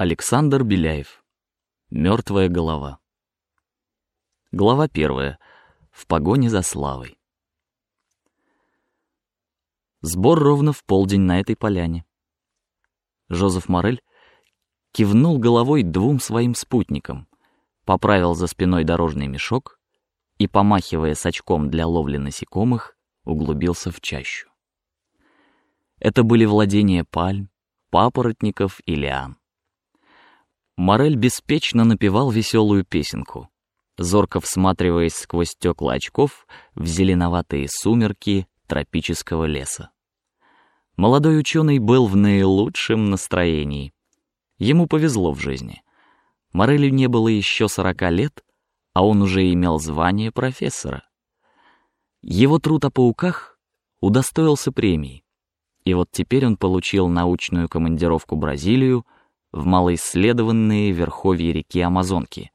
Александр Беляев. Мертвая голова. Глава первая. В погоне за славой. Сбор ровно в полдень на этой поляне. Жозеф Морель кивнул головой двум своим спутникам, поправил за спиной дорожный мешок и, помахивая с очком для ловли насекомых, углубился в чащу. Это были владения пальм, папоротников и лиан. Морель беспечно напевал веселую песенку, зорко всматриваясь сквозь стекла очков в зеленоватые сумерки тропического леса. Молодой ученый был в наилучшем настроении. Ему повезло в жизни. Морелю не было еще сорока лет, а он уже имел звание профессора. Его труд о пауках удостоился премии, и вот теперь он получил научную командировку в Бразилию в малоисследованные верховья реки Амазонки,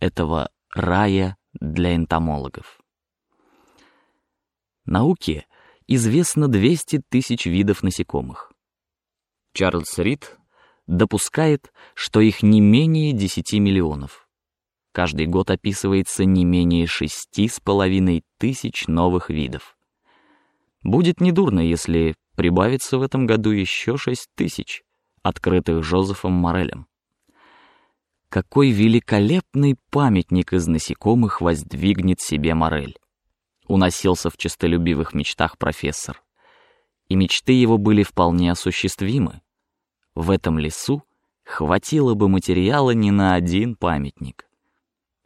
этого рая для энтомологов. Науке известно 200 тысяч видов насекомых. Чарльз Рид допускает, что их не менее 10 миллионов. Каждый год описывается не менее шести с половиной тысяч новых видов. Будет недурно, если прибавится в этом году еще шесть тысяч открытых Жозефом Морелем. Какой великолепный памятник из насекомых воздвигнет себе Морель! Уносился в честолюбивых мечтах профессор, и мечты его были вполне осуществимы. В этом лесу хватило бы материала не на один памятник.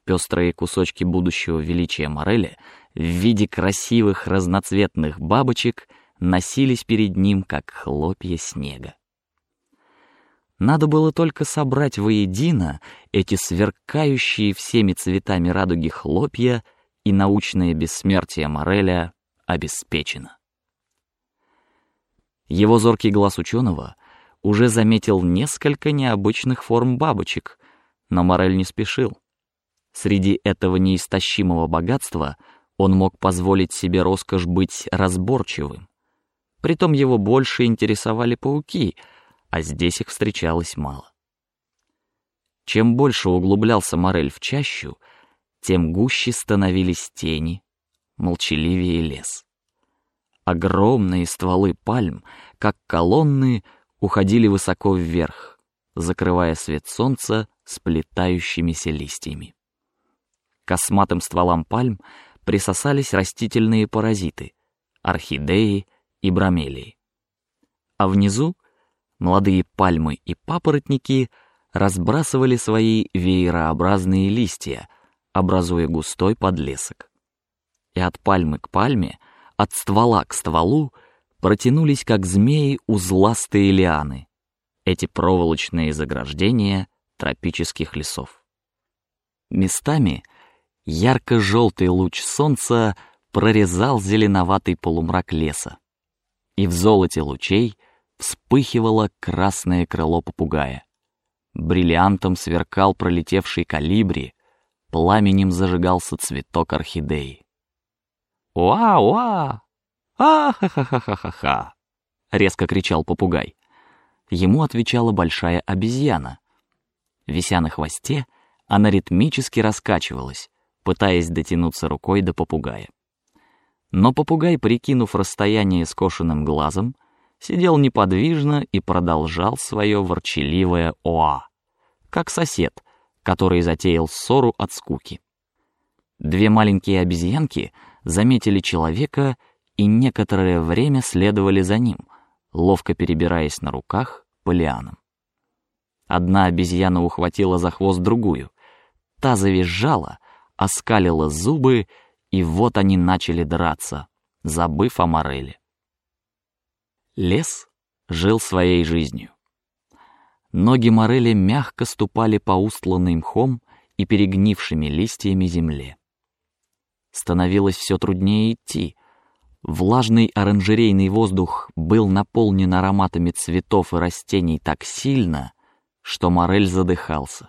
Пестрые кусочки будущего величия Мореля в виде красивых разноцветных бабочек носились перед ним, как хлопья снега. Надо было только собрать воедино эти сверкающие всеми цветами радуги хлопья, и научное бессмертие Мореля обеспечено. Его зоркий глаз ученого уже заметил несколько необычных форм бабочек, но Морель не спешил. Среди этого неистощимого богатства он мог позволить себе роскошь быть разборчивым. Притом его больше интересовали пауки — а здесь их встречалось мало. Чем больше углублялся Морель в чащу, тем гуще становились тени, молчаливее лес. Огромные стволы пальм, как колонны, уходили высоко вверх, закрывая свет солнца сплетающимися листьями. К косматым стволам пальм присосались растительные паразиты, орхидеи и бромелии. А внизу молодые пальмы и папоротники разбрасывали свои веерообразные листья, образуя густой подлесок. И от пальмы к пальме, от ствола к стволу протянулись как змеи узластые лианы. Эти проволочные заграждения тропических лесов. Местами ярко-желтый луч солнца прорезал зеленоватый полумрак леса, и в золоте лучей вспыхивало красное крыло попугая. Бриллиантом сверкал пролетевший калибри, пламенем зажигался цветок орхидеи. «Уа-уа! А-ха-ха-ха-ха-ха!» — резко кричал попугай. Ему отвечала большая обезьяна. Вися на хвосте, она ритмически раскачивалась, пытаясь дотянуться рукой до попугая. Но попугай, прикинув расстояние скошенным глазом, сидел неподвижно и продолжал свое ворчаливое оа, как сосед, который затеял ссору от скуки. Две маленькие обезьянки заметили человека и некоторое время следовали за ним, ловко перебираясь на руках по лианам. Одна обезьяна ухватила за хвост другую, та завизжала, оскалила зубы, и вот они начали драться, забыв о Мореле. Лес жил своей жизнью. Ноги Морели мягко ступали по устланной мхом и перегнившими листьями земле. Становилось все труднее идти. Влажный оранжерейный воздух был наполнен ароматами цветов и растений так сильно, что Морель задыхался.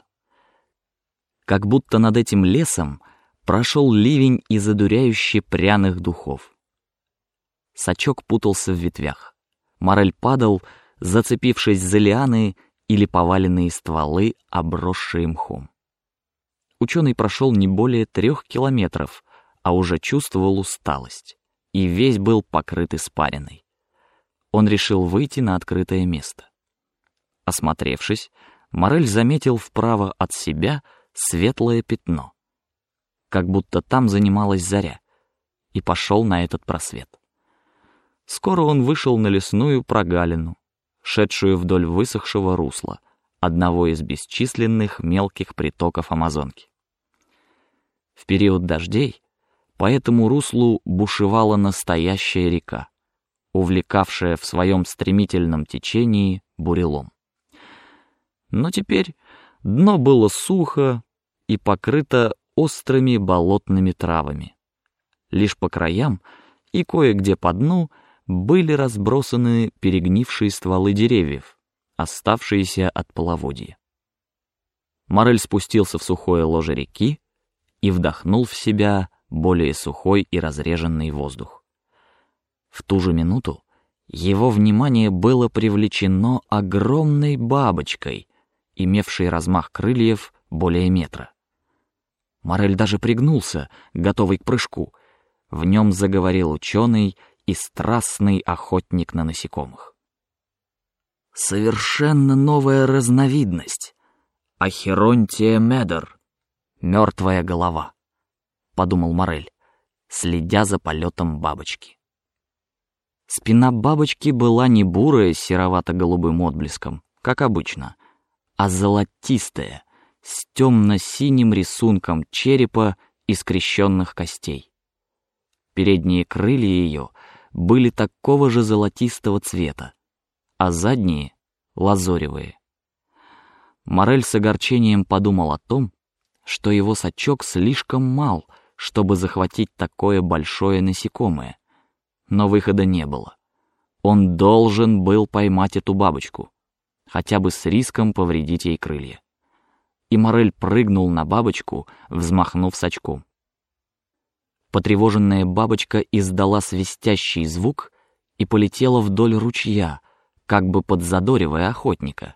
Как будто над этим лесом прошел ливень из одуряюще пряных духов. Сачок путался в ветвях. Морель падал, зацепившись за лианы, или поваленные стволы, обросшие мхом. Ученый прошел не более трех километров, а уже чувствовал усталость, и весь был покрыт испариной. Он решил выйти на открытое место. Осмотревшись, Морель заметил вправо от себя светлое пятно, как будто там занималась заря, и пошел на этот просвет. Скоро он вышел на лесную прогалину, шедшую вдоль высохшего русла, одного из бесчисленных мелких притоков Амазонки. В период дождей по этому руслу бушевала настоящая река, увлекавшая в своем стремительном течении бурелом. Но теперь дно было сухо и покрыто острыми болотными травами. Лишь по краям и кое-где по дну были разбросаны перегнившие стволы деревьев, оставшиеся от половодья. Морель спустился в сухое ложе реки и вдохнул в себя более сухой и разреженный воздух. В ту же минуту его внимание было привлечено огромной бабочкой, имевшей размах крыльев более метра. Морель даже пригнулся, готовый к прыжку. В нем заговорил ученый и страстный охотник на насекомых. Совершенно новая разновидность. Ахеронтия медер. Мертвая голова, подумал Морель, следя за полетом бабочки. Спина бабочки была не бурая серовато-голубым отблеском, как обычно, а золотистая, с темно-синим рисунком черепа и скрещенных костей. Передние крылья ее были такого же золотистого цвета, а задние — лазоревые. Морель с огорчением подумал о том, что его сачок слишком мал, чтобы захватить такое большое насекомое, но выхода не было. Он должен был поймать эту бабочку, хотя бы с риском повредить ей крылья. И Морель прыгнул на бабочку, взмахнув сачком. Потревоженная бабочка издала свистящий звук и полетела вдоль ручья, как бы подзадоривая охотника.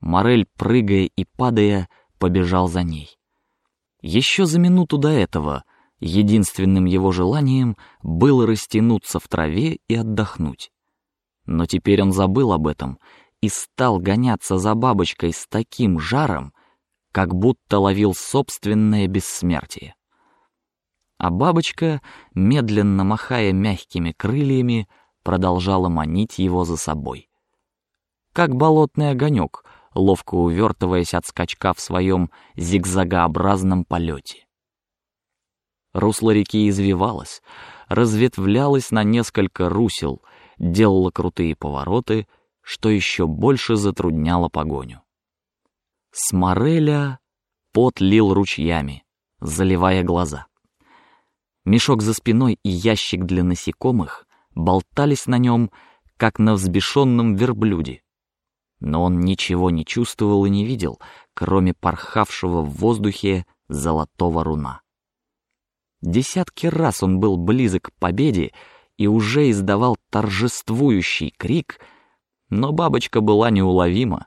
Морель, прыгая и падая, побежал за ней. Еще за минуту до этого единственным его желанием было растянуться в траве и отдохнуть. Но теперь он забыл об этом и стал гоняться за бабочкой с таким жаром, как будто ловил собственное бессмертие а бабочка, медленно махая мягкими крыльями, продолжала манить его за собой. Как болотный огонек, ловко увертываясь от скачка в своем зигзагообразном полете. Русло реки извивалось, разветвлялось на несколько русел, делало крутые повороты, что еще больше затрудняло погоню. С мореля пот лил ручьями, заливая глаза. Мешок за спиной и ящик для насекомых болтались на нем, как на взбешенном верблюде. Но он ничего не чувствовал и не видел, кроме порхавшего в воздухе золотого руна. Десятки раз он был близок к победе и уже издавал торжествующий крик, но бабочка была неуловима,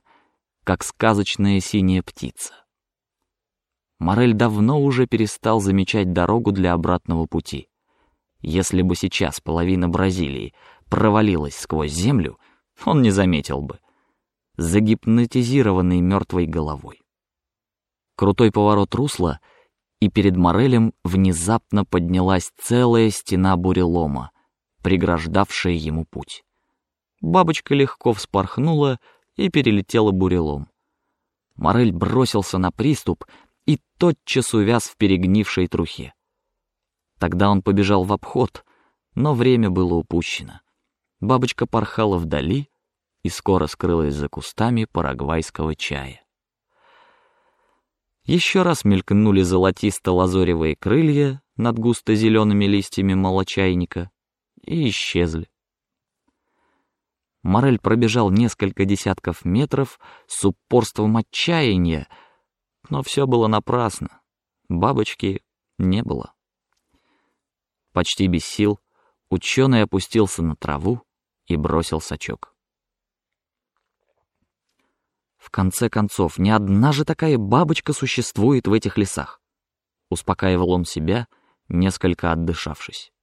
как сказочная синяя птица. Морель давно уже перестал замечать дорогу для обратного пути. Если бы сейчас половина Бразилии провалилась сквозь землю, он не заметил бы, загипнотизированный мертвой головой. Крутой поворот русла, и перед Морелем внезапно поднялась целая стена бурелома, преграждавшая ему путь. Бабочка легко вспорхнула и перелетела бурелом. Морель бросился на приступ, и тотчас увяз в перегнившей трухе. Тогда он побежал в обход, но время было упущено. Бабочка порхала вдали и скоро скрылась за кустами парагвайского чая. Еще раз мелькнули золотисто-лазоревые крылья над густо-зелеными листьями молочайника и исчезли. Морель пробежал несколько десятков метров с упорством отчаяния, но все было напрасно. Бабочки не было. Почти без сил ученый опустился на траву и бросил сачок. конце концов, ни одна же такая бабочка существует в этих лесах. Успокаивал он себя, несколько отдышавшись.